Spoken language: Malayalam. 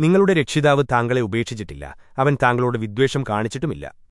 നിങ്ങളുടെ രക്ഷിതാവ് താങ്കളെ ഉപേക്ഷിച്ചിട്ടില്ല. അവൻ താങ്കളോട് വിദ്വേഷം കാണിച്ചിട്ടുമില്ല.